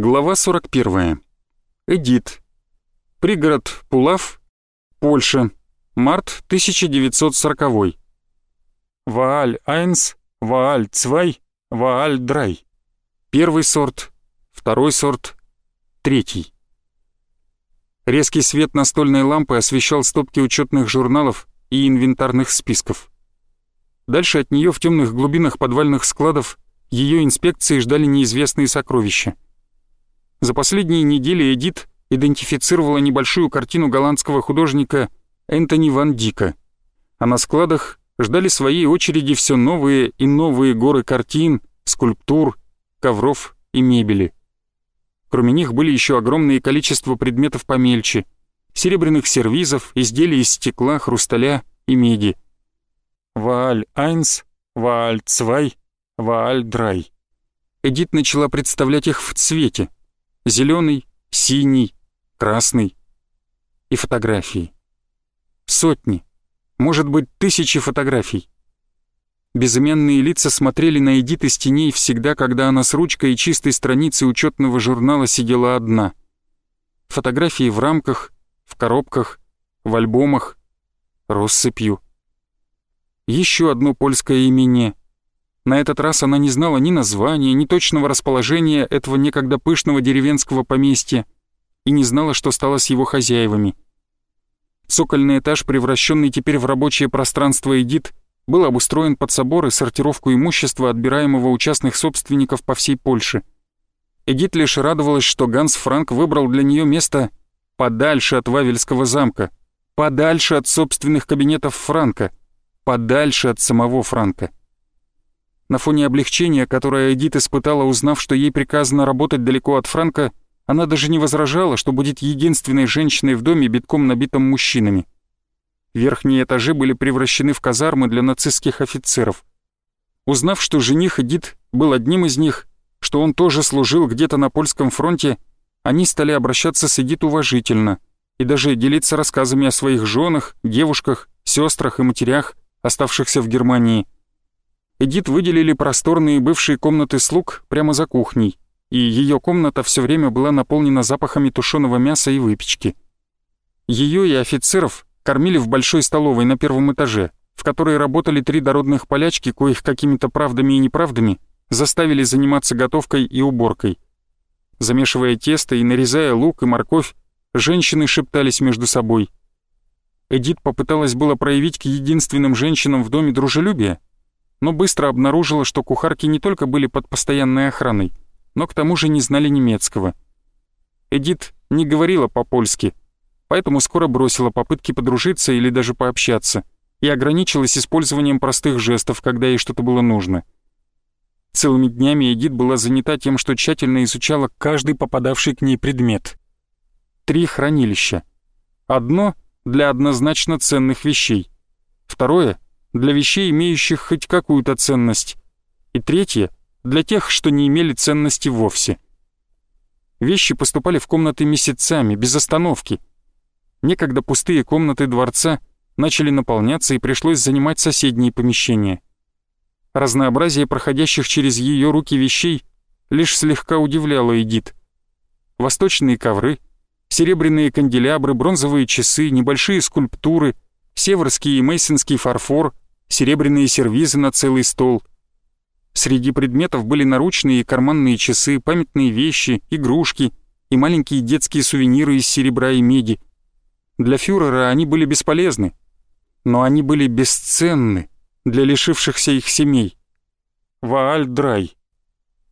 Глава 41. Эдит. Пригород Пулав, Польша. Март 1940. Вааль Айнс, Вааль Цвай, Вааль Драй. Первый сорт, второй сорт, третий. Резкий свет настольной лампы освещал стопки учетных журналов и инвентарных списков. Дальше от нее в темных глубинах подвальных складов ее инспекции ждали неизвестные сокровища — за последние недели Эдит идентифицировала небольшую картину голландского художника Энтони Ван Дика, а на складах ждали своей очереди все новые и новые горы картин, скульптур, ковров и мебели. Кроме них были еще огромное количество предметов помельче, серебряных сервизов, изделий из стекла, хрусталя и меди. Вааль Айнс, Вааль Цвай, Вааль Драй. Эдит начала представлять их в цвете, Зеленый, синий, красный. И фотографии. Сотни, может быть, тысячи фотографий. Безымянные лица смотрели на Эдит из теней всегда, когда она с ручкой и чистой страницей учетного журнала сидела одна. Фотографии в рамках, в коробках, в альбомах, россыпью. Еще одно польское имение — на этот раз она не знала ни названия, ни точного расположения этого некогда пышного деревенского поместья и не знала, что стало с его хозяевами. Цокольный этаж, превращенный теперь в рабочее пространство Эдит, был обустроен под собор и сортировку имущества, отбираемого у частных собственников по всей Польше. Эдит лишь радовалась, что Ганс Франк выбрал для нее место подальше от Вавельского замка, подальше от собственных кабинетов Франка, подальше от самого Франка. На фоне облегчения, которое Эдит испытала, узнав, что ей приказано работать далеко от Франка, она даже не возражала, что будет единственной женщиной в доме, битком набитом мужчинами. Верхние этажи были превращены в казармы для нацистских офицеров. Узнав, что жених Эдит был одним из них, что он тоже служил где-то на польском фронте, они стали обращаться с Эдит уважительно и даже делиться рассказами о своих женах, девушках, сестрах и матерях, оставшихся в Германии – Эдит выделили просторные бывшие комнаты слуг прямо за кухней, и ее комната все время была наполнена запахами тушеного мяса и выпечки. Ее и офицеров кормили в большой столовой на первом этаже, в которой работали три дородных полячки, коих какими-то правдами и неправдами заставили заниматься готовкой и уборкой. Замешивая тесто и нарезая лук и морковь, женщины шептались между собой. Эдит попыталась было проявить к единственным женщинам в доме дружелюбие, но быстро обнаружила, что кухарки не только были под постоянной охраной, но к тому же не знали немецкого. Эдит не говорила по-польски, поэтому скоро бросила попытки подружиться или даже пообщаться и ограничилась использованием простых жестов, когда ей что-то было нужно. Целыми днями Эдит была занята тем, что тщательно изучала каждый попадавший к ней предмет. Три хранилища. Одно для однозначно ценных вещей. Второе — для вещей, имеющих хоть какую-то ценность, и третье — для тех, что не имели ценности вовсе. Вещи поступали в комнаты месяцами, без остановки. Некогда пустые комнаты дворца начали наполняться и пришлось занимать соседние помещения. Разнообразие проходящих через ее руки вещей лишь слегка удивляло Эдит. Восточные ковры, серебряные канделябры, бронзовые часы, небольшие скульптуры, северский и мейсонский фарфор, серебряные сервизы на целый стол. Среди предметов были наручные и карманные часы, памятные вещи, игрушки и маленькие детские сувениры из серебра и меди. Для фюрера они были бесполезны, но они были бесценны для лишившихся их семей. Вааль Драй.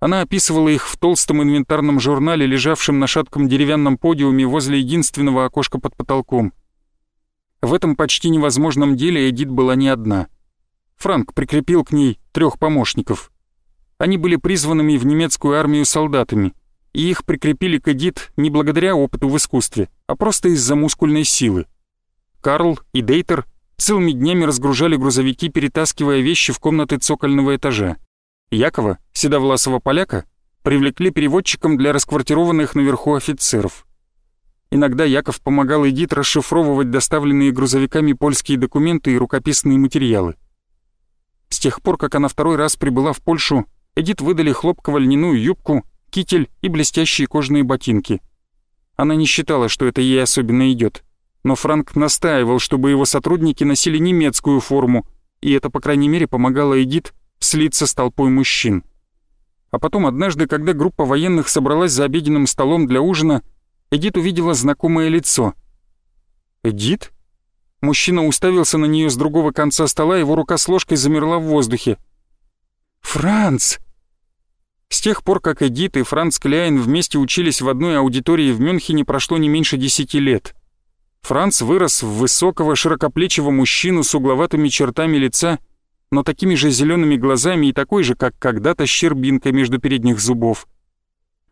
Она описывала их в толстом инвентарном журнале, лежавшем на шатком деревянном подиуме возле единственного окошка под потолком. В этом почти невозможном деле Эдит была не одна — Франк прикрепил к ней трех помощников. Они были призванными в немецкую армию солдатами, и их прикрепили к Эдит не благодаря опыту в искусстве, а просто из-за мускульной силы. Карл и Дейтер целыми днями разгружали грузовики, перетаскивая вещи в комнаты цокольного этажа. Якова, седовласого поляка, привлекли переводчиком для расквартированных наверху офицеров. Иногда Яков помогал Эдит расшифровывать доставленные грузовиками польские документы и рукописные материалы. С тех пор, как она второй раз прибыла в Польшу, Эдит выдали хлопково-льняную юбку, китель и блестящие кожаные ботинки. Она не считала, что это ей особенно идет, но Франк настаивал, чтобы его сотрудники носили немецкую форму, и это, по крайней мере, помогало Эдит слиться с толпой мужчин. А потом однажды, когда группа военных собралась за обеденным столом для ужина, Эдит увидела знакомое лицо. «Эдит?» Мужчина уставился на нее с другого конца стола, его рука с ложкой замерла в воздухе. «Франц!» С тех пор, как Эдит и Франц Кляйн вместе учились в одной аудитории в Мюнхене, прошло не меньше десяти лет. Франц вырос в высокого, широкоплечего мужчину с угловатыми чертами лица, но такими же зелеными глазами и такой же, как когда-то, щербинкой между передних зубов.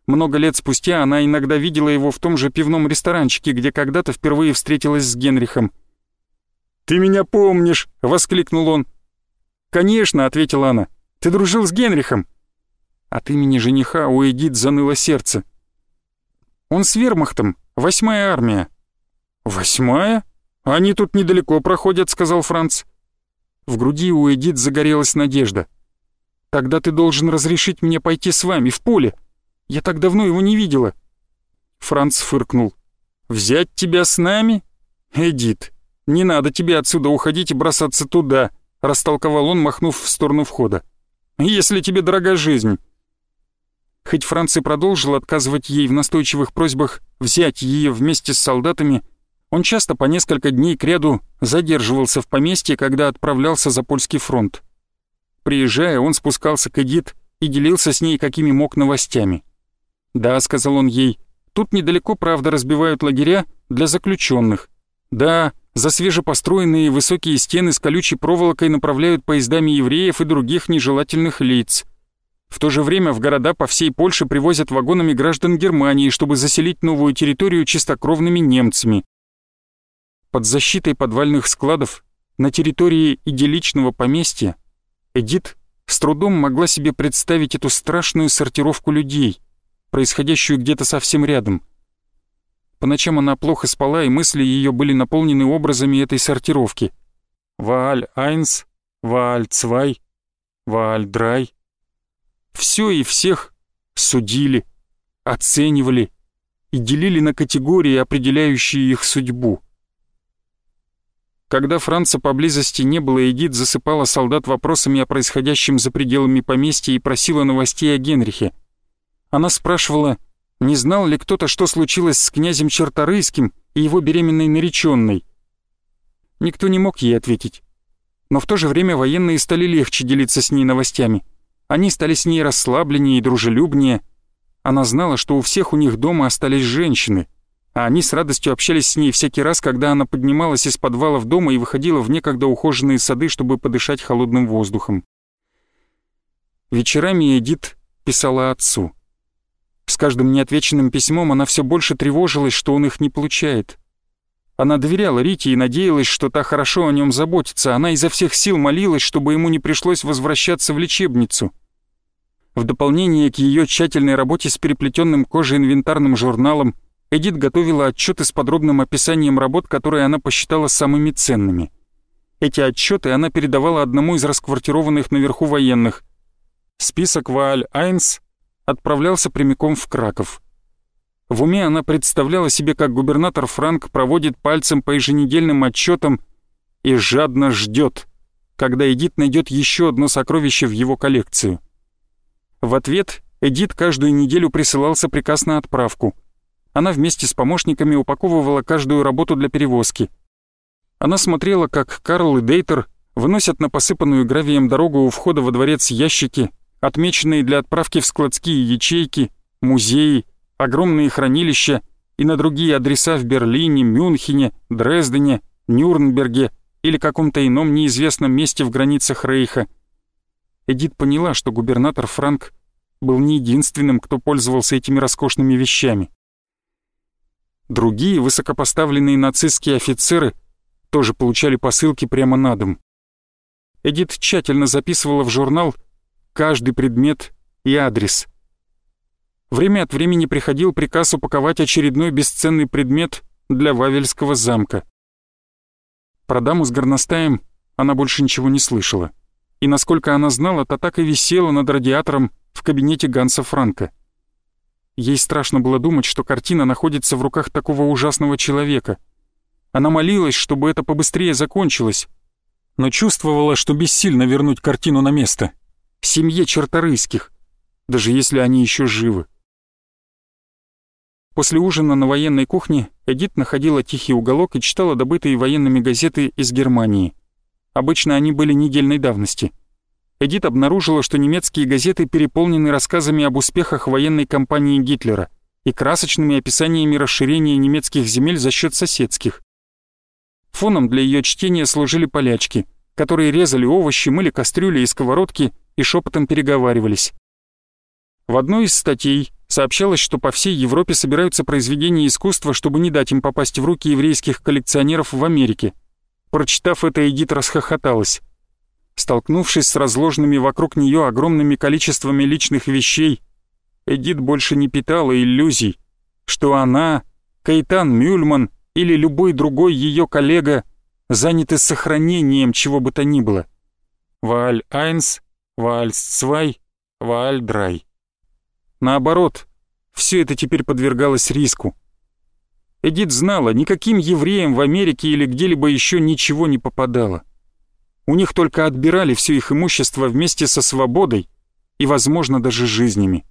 Много лет спустя она иногда видела его в том же пивном ресторанчике, где когда-то впервые встретилась с Генрихом — «Ты меня помнишь!» — воскликнул он. «Конечно!» — ответила она. «Ты дружил с Генрихом!» От имени жениха у Эдит заныло сердце. «Он с вермахтом, восьмая армия». «Восьмая? Они тут недалеко проходят», — сказал Франц. В груди у Эдит загорелась надежда. «Тогда ты должен разрешить мне пойти с вами, в поле. Я так давно его не видела». Франц фыркнул. «Взять тебя с нами? Эдит, «Не надо тебе отсюда уходить и бросаться туда», — растолковал он, махнув в сторону входа. «Если тебе дорога жизнь». Хоть Франц продолжил отказывать ей в настойчивых просьбах взять ее вместе с солдатами, он часто по несколько дней кряду задерживался в поместье, когда отправлялся за польский фронт. Приезжая, он спускался к Эдит и делился с ней какими мог новостями. «Да», — сказал он ей, — «тут недалеко, правда, разбивают лагеря для заключенных. Да, за свежепостроенные высокие стены с колючей проволокой направляют поездами евреев и других нежелательных лиц. В то же время в города по всей Польше привозят вагонами граждан Германии, чтобы заселить новую территорию чистокровными немцами. Под защитой подвальных складов на территории идилличного поместья Эдит с трудом могла себе представить эту страшную сортировку людей, происходящую где-то совсем рядом – по ночам она плохо спала, и мысли ее были наполнены образами этой сортировки. Вааль Айнс, Вааль Цвай, Вааль Драй. Все и всех судили, оценивали и делили на категории, определяющие их судьбу. Когда Франца поблизости не было, Эдит засыпала солдат вопросами о происходящем за пределами поместья и просила новостей о Генрихе. Она спрашивала, не знал ли кто-то, что случилось с князем Черторыйским и его беременной нареченной? Никто не мог ей ответить. Но в то же время военные стали легче делиться с ней новостями. Они стали с ней расслабленнее и дружелюбнее. Она знала, что у всех у них дома остались женщины, а они с радостью общались с ней всякий раз, когда она поднималась из подвалов дома и выходила в некогда ухоженные сады, чтобы подышать холодным воздухом. Вечерами Эдит писала отцу — с каждым неотвеченным письмом она все больше тревожилась, что он их не получает. Она доверяла Рите и надеялась, что та хорошо о нем заботится. Она изо всех сил молилась, чтобы ему не пришлось возвращаться в лечебницу. В дополнение к ее тщательной работе с переплетенным кожей инвентарным журналом, Эдит готовила отчеты с подробным описанием работ, которые она посчитала самыми ценными. Эти отчеты она передавала одному из расквартированных наверху военных. Список Вааль Айнс отправлялся прямиком в Краков. В уме она представляла себе, как губернатор Франк проводит пальцем по еженедельным отчетам и жадно ждет, когда Эдит найдет еще одно сокровище в его коллекцию. В ответ Эдит каждую неделю присылался приказ на отправку. Она вместе с помощниками упаковывала каждую работу для перевозки. Она смотрела, как Карл и Дейтер выносят на посыпанную гравием дорогу у входа во дворец ящики, отмеченные для отправки в складские ячейки, музеи, огромные хранилища и на другие адреса в Берлине, Мюнхене, Дрездене, Нюрнберге или каком-то ином неизвестном месте в границах Рейха. Эдит поняла, что губернатор Франк был не единственным, кто пользовался этими роскошными вещами. Другие высокопоставленные нацистские офицеры тоже получали посылки прямо на дом. Эдит тщательно записывала в журнал каждый предмет и адрес. Время от времени приходил приказ упаковать очередной бесценный предмет для Вавельского замка. Про даму с горностаем она больше ничего не слышала. И насколько она знала, та так и висела над радиатором в кабинете Ганса Франка. Ей страшно было думать, что картина находится в руках такого ужасного человека. Она молилась, чтобы это побыстрее закончилось, но чувствовала, что бессильно вернуть картину на место. Семье Черторыйских, даже если они еще живы. После ужина на военной кухне Эдит находила тихий уголок и читала добытые военными газеты из Германии. Обычно они были недельной давности. Эдит обнаружила, что немецкие газеты переполнены рассказами об успехах военной кампании Гитлера и красочными описаниями расширения немецких земель за счет соседских. Фоном для ее чтения служили полячки, которые резали овощи, мыли кастрюли и сковородки и шепотом переговаривались. В одной из статей сообщалось, что по всей Европе собираются произведения искусства, чтобы не дать им попасть в руки еврейских коллекционеров в Америке. Прочитав это, Эдит расхохоталась. Столкнувшись с разложенными вокруг нее огромными количествами личных вещей, Эдит больше не питала иллюзий, что она, Кайтан Мюльман или любой другой ее коллега заняты сохранением чего бы то ни было. Вааль Айнс, Вааль Цвай, Вааль Драй. Наоборот, все это теперь подвергалось риску. Эдит знала, никаким евреям в Америке или где-либо еще ничего не попадало. У них только отбирали все их имущество вместе со свободой и, возможно, даже жизнями.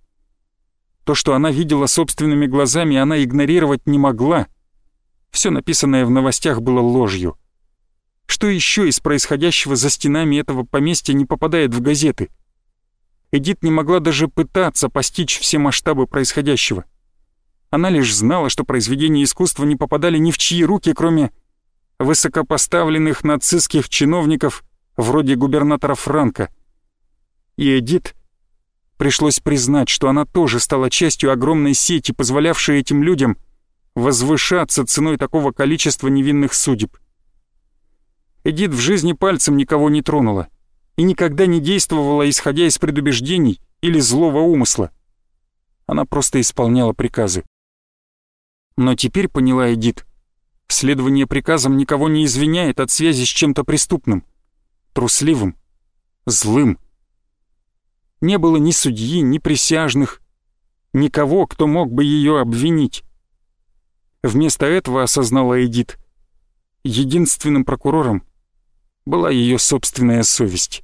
То, что она видела собственными глазами, она игнорировать не могла. Все написанное в новостях было ложью. Что еще из происходящего за стенами этого поместья не попадает в газеты — Эдит не могла даже пытаться постичь все масштабы происходящего. Она лишь знала, что произведения искусства не попадали ни в чьи руки, кроме высокопоставленных нацистских чиновников вроде губернатора Франка. И Эдит пришлось признать, что она тоже стала частью огромной сети, позволявшей этим людям возвышаться ценой такого количества невинных судеб. Эдит в жизни пальцем никого не тронула и никогда не действовала, исходя из предубеждений или злого умысла. Она просто исполняла приказы. Но теперь поняла Эдит, следование приказам никого не извиняет от связи с чем-то преступным, трусливым, злым. Не было ни судьи, ни присяжных, никого, кто мог бы ее обвинить. Вместо этого осознала Эдит, единственным прокурором была ее собственная совесть.